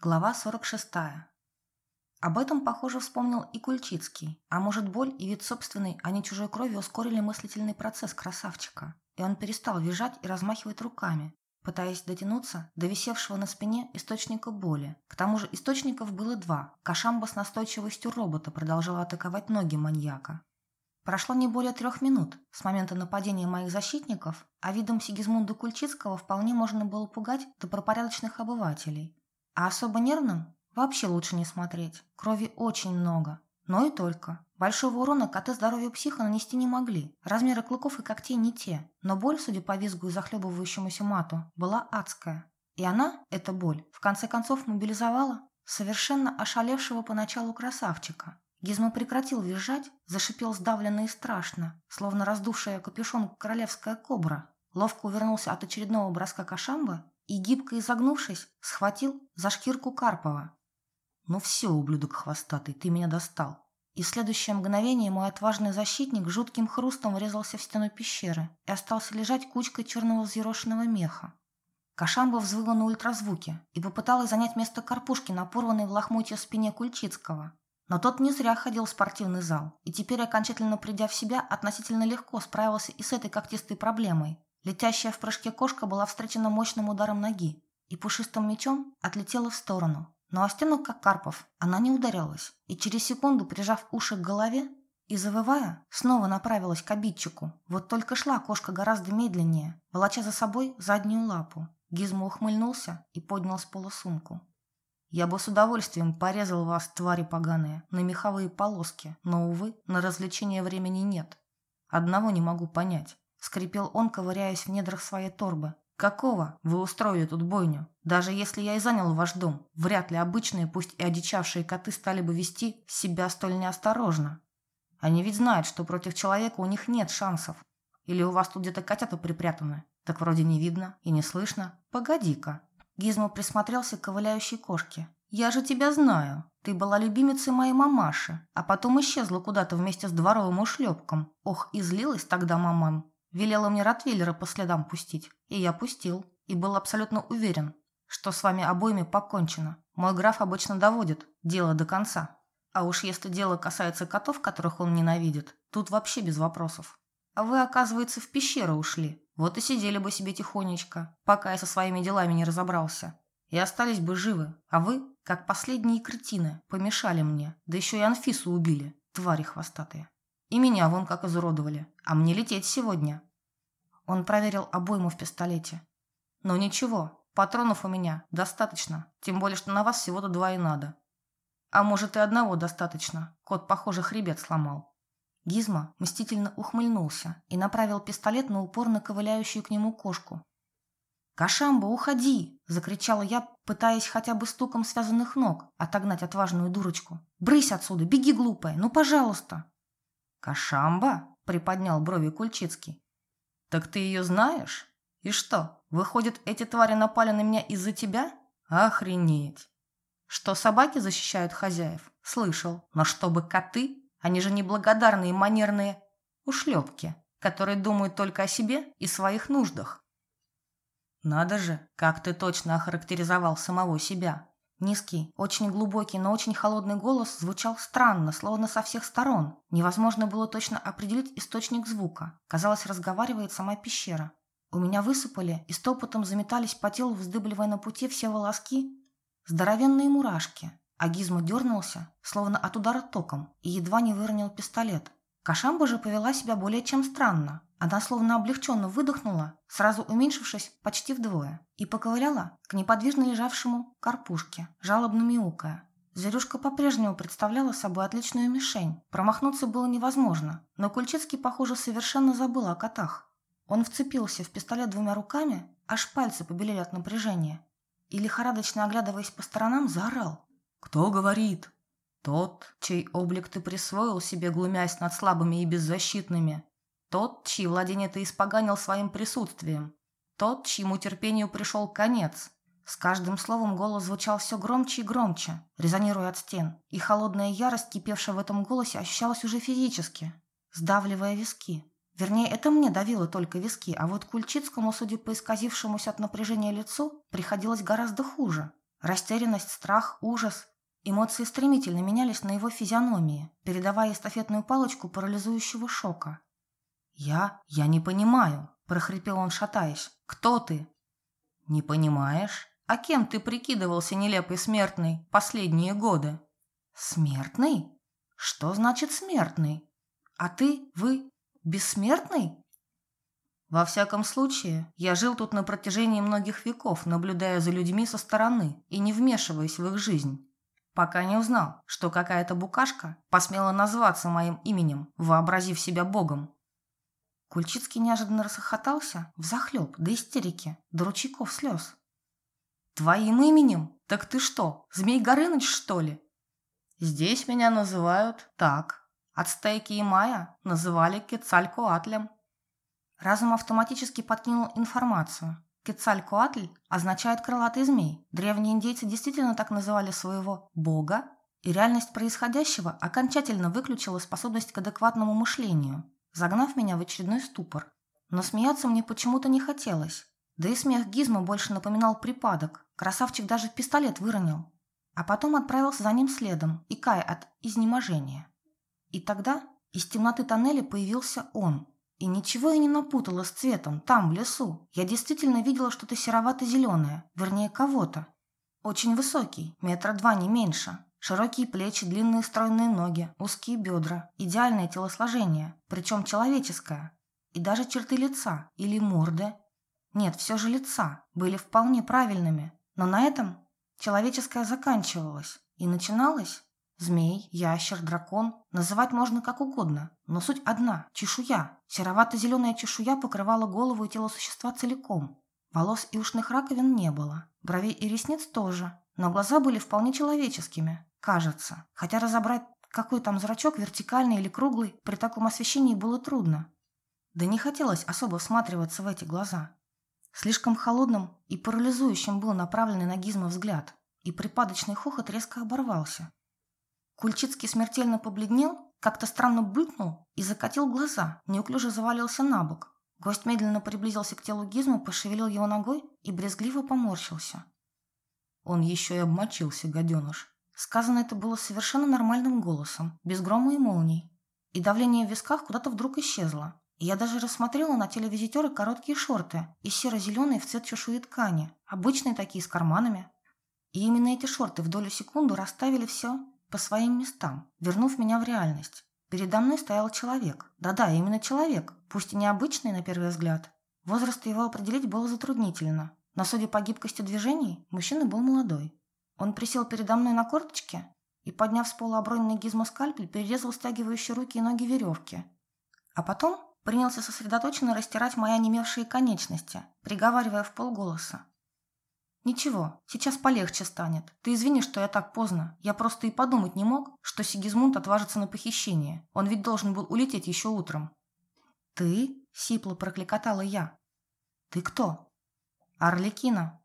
Глава 46. Об этом, похоже, вспомнил и Кульчицкий. А может, боль и вид собственной, а не чужой крови ускорили мыслительный процесс красавчика. И он перестал визжать и размахивать руками, пытаясь дотянуться до висевшего на спине источника боли. К тому же источников было два. Кашамба с настойчивостью робота продолжала атаковать ноги маньяка. Прошло не более трех минут с момента нападения моих защитников, а видом Сигизмунда Кульчицкого вполне можно было пугать добропорядочных обывателей. А особо нервным вообще лучше не смотреть. Крови очень много. Но и только. Большого урона коты здоровью психа нанести не могли. Размеры клыков и когтей не те. Но боль, судя по визгу и захлебывающемуся мату, была адская. И она, эта боль, в конце концов мобилизовала совершенно ошалевшего поначалу красавчика. Гизмо прекратил визжать, зашипел сдавленно и страшно, словно раздувшая капюшон королевская кобра. Ловко увернулся от очередного броска кашамбы и, гибко изогнувшись, схватил за шкирку Карпова. «Ну все, ублюдок хвостатый, ты меня достал!» И в следующее мгновение мой отважный защитник жутким хрустом врезался в стену пещеры и остался лежать кучкой черного взъерошенного меха. Кашамба взвыла на ультразвуке и попыталась занять место карпушки на порванной в лохмотье спине Кульчицкого. Но тот не зря ходил в спортивный зал, и теперь, окончательно придя в себя, относительно легко справился и с этой когтистой проблемой, Летящая в прыжке кошка была встречена мощным ударом ноги и пушистым мечом отлетела в сторону. Но о стену, как Карпов, она не ударялась, и через секунду, прижав уши к голове и завывая, снова направилась к обидчику. Вот только шла кошка гораздо медленнее, волоча за собой заднюю лапу. Гизмо ухмыльнулся и поднял с пола сумку. «Я бы с удовольствием порезал вас, твари поганые, на меховые полоски, но, увы, на развлечение времени нет. Одного не могу понять. Скрипел он, ковыряясь в недрах своей торбы. «Какого вы устроили тут бойню? Даже если я и занял ваш дом, вряд ли обычные, пусть и одичавшие коты стали бы вести себя столь неосторожно. Они ведь знают, что против человека у них нет шансов. Или у вас тут где-то котята припрятаны? Так вроде не видно и не слышно. Погоди-ка». Гизмо присмотрелся к ковыляющей кошке. «Я же тебя знаю. Ты была любимицей моей мамаши, а потом исчезла куда-то вместе с дворовым ушлепком. Ох, и злилась тогда маман. Велела мне Ротвейлера по следам пустить, и я пустил, и был абсолютно уверен, что с вами обоими покончено. Мой граф обычно доводит дело до конца. А уж если дело касается котов, которых он ненавидит, тут вообще без вопросов. А вы, оказывается, в пещеру ушли. Вот и сидели бы себе тихонечко, пока я со своими делами не разобрался. И остались бы живы. А вы, как последние кретины, помешали мне. Да еще и Анфису убили, твари хвостатые. И меня вон как изуродовали. А мне лететь сегодня. Он проверил обойму в пистолете. Но ничего, патронов у меня достаточно. Тем более, что на вас всего-то два и надо. А может и одного достаточно. Кот, похоже, хребет сломал. Гизма мстительно ухмыльнулся и направил пистолет на упорно ковыляющую к нему кошку. «Кашамба, уходи!» – закричала я, пытаясь хотя бы стуком связанных ног отогнать отважную дурочку. «Брысь отсюда! Беги, глупая! Ну, пожалуйста!» «Кашамба?» – приподнял брови Кульчицкий. «Так ты ее знаешь? И что, выходит, эти твари напали на меня из-за тебя? Охренеть!» «Что собаки защищают хозяев?» «Слышал. Но чтобы коты? Они же неблагодарные манерные ушлепки, которые думают только о себе и своих нуждах». «Надо же, как ты точно охарактеризовал самого себя!» Низкий, очень глубокий, но очень холодный голос звучал странно, словно со всех сторон. Невозможно было точно определить источник звука. Казалось, разговаривает сама пещера. У меня высыпали и стопотом заметались по телу, вздыбливая на пути все волоски. Здоровенные мурашки. А Гизмо дернулся, словно от удара током, и едва не выронил пистолет. Кашамба же повела себя более чем странно. Она словно облегченно выдохнула, сразу уменьшившись почти вдвое, и поковыляла к неподвижно лежавшему карпушке, жалобно мяукая. Зверюшка по-прежнему представляла собой отличную мишень. Промахнуться было невозможно, но Кульчицкий, похоже, совершенно забыл о котах. Он вцепился в пистолет двумя руками, аж пальцы побелели от напряжения, и, лихорадочно оглядываясь по сторонам, заорал. «Кто говорит?» «Тот, чей облик ты присвоил себе, глумясь над слабыми и беззащитными. Тот, чьи владения ты испоганил своим присутствием. Тот, чьему терпению пришел конец. С каждым словом голос звучал все громче и громче, резонируя от стен, и холодная ярость, кипевшая в этом голосе, ощущалась уже физически, сдавливая виски. Вернее, это мне давило только виски, а вот Кульчицкому, судя по исказившемуся от напряжения лицу, приходилось гораздо хуже. Растерянность, страх, ужас. Эмоции стремительно менялись на его физиономии, передавая эстафетную палочку парализующего шока. «Я... я не понимаю», – прохрипел он, шатаясь. «Кто ты?» «Не понимаешь? А кем ты прикидывался, нелепый смертный, последние годы?» «Смертный? Что значит смертный? А ты, вы, бессмертный?» Во всяком случае, я жил тут на протяжении многих веков, наблюдая за людьми со стороны и не вмешиваясь в их жизнь. Пока не узнал, что какая-то букашка посмела назваться моим именем, вообразив себя богом. Кульчицкий неожиданно расхохотался, взахлеб, до истерики, до ручейков слез. «Твоим именем? Так ты что, Змей Горыныч, что ли?» «Здесь меня называют так. От стейки и мая называли Кецалькоатлем». Разум автоматически подкинул информацию. Кецалькоатль означает «крылатый змей». Древние индейцы действительно так называли своего бога, и реальность происходящего окончательно выключила способность к адекватному мышлению, загнав меня в очередной ступор. Но смеяться мне почему-то не хотелось. Да и смех Гизма больше напоминал припадок. Красавчик даже пистолет выронил. А потом отправился за ним следом, икая от изнеможения. И тогда из темноты тоннеля появился он – и ничего я не напутала с цветом, там, в лесу. Я действительно видела что-то серовато-зеленое, вернее, кого-то. Очень высокий, метра два не меньше. Широкие плечи, длинные стройные ноги, узкие бедра, идеальное телосложение, причем человеческое. И даже черты лица или морды. Нет, все же лица были вполне правильными. Но на этом человеческое заканчивалось и начиналось Змей, ящер, дракон. Называть можно как угодно, но суть одна – чешуя. Серовато-зеленая чешуя покрывала голову и тело существа целиком. Волос и ушных раковин не было. Бровей и ресниц тоже. Но глаза были вполне человеческими, кажется. Хотя разобрать, какой там зрачок, вертикальный или круглый, при таком освещении было трудно. Да не хотелось особо всматриваться в эти глаза. Слишком холодным и парализующим был направленный на Гизма взгляд, и припадочный хохот резко оборвался. Кульчицкий смертельно побледнел, как-то странно булькнул и закатил глаза, неуклюже завалился на бок. Гость медленно приблизился к телу Гизма, пошевелил его ногой и брезгливо поморщился. Он еще и обмочился, гаденыш. Сказано это было совершенно нормальным голосом, без грома и молний. И давление в висках куда-то вдруг исчезло. И я даже рассмотрела на телевизитера короткие шорты и серо-зеленые в цвет чешуи ткани, обычные такие с карманами. И именно эти шорты в долю секунду расставили все по своим местам, вернув меня в реальность. Передо мной стоял человек. Да-да, именно человек, пусть и необычный на первый взгляд. Возраст его определить было затруднительно, но, судя по гибкости движений, мужчина был молодой. Он присел передо мной на корточке и, подняв с пола оброненный гизмоскальпель, перерезал стягивающие руки и ноги веревки. А потом принялся сосредоточенно растирать мои онемевшие конечности, приговаривая в полголоса. «Ничего, сейчас полегче станет. Ты извини, что я так поздно. Я просто и подумать не мог, что Сигизмунд отважится на похищение. Он ведь должен был улететь еще утром». «Ты?» – сипло прокликотала я. «Ты кто?» «Орликина.